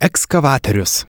ekskavatorius.